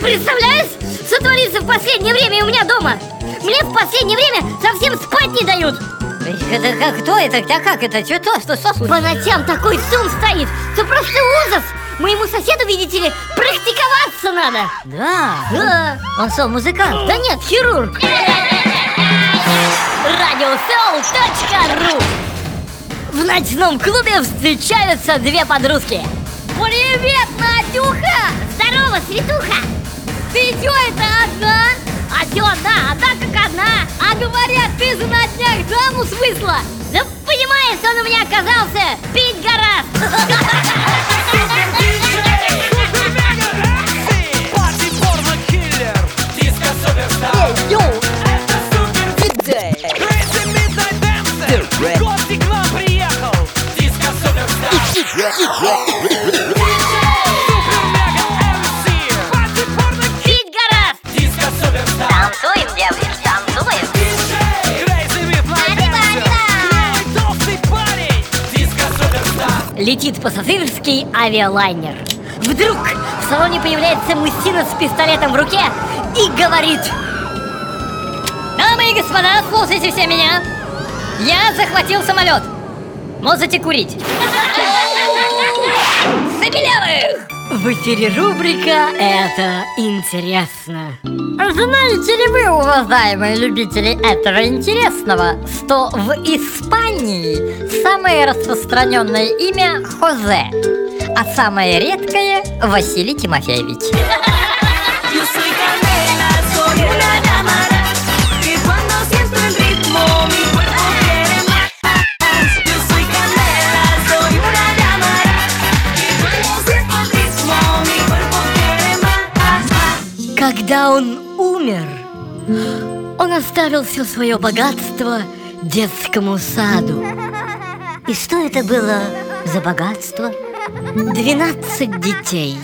Представляешь, что творится в последнее время у меня дома? Мне в последнее время совсем спать не дают. Это как, кто это? Да как это? Что, то, что, со случилось? По ночам такой сум стоит, что просто ужас. Моему соседу, видите ли, практиковаться надо. Да? Да. Он сол музыкант? Да нет, хирург. Радиосел.ру В ночном клубе встречаются две подружки. Привет, Надюха! Здорово, Светуха! Ты чё это одна? А чё одна? Одна как одна А говорят, ты за на днях замуж вышла Да понимаешь, он у меня оказался пить гораздо киллер Летит пассажирский авиалайнер. Вдруг в салоне появляется мужчина с пистолетом в руке и говорит Дамы и господа, слушайте все меня! Я захватил самолет! Можете курить Забелявых! В эфире рубрика «Это интересно». Знаете ли вы, уважаемые любители этого интересного, что в Испании самое распространенное имя Хозе, а самое редкое Василий Тимофеевич? Когда он умер, он оставил все свое богатство детскому саду. И что это было за богатство? 12 детей.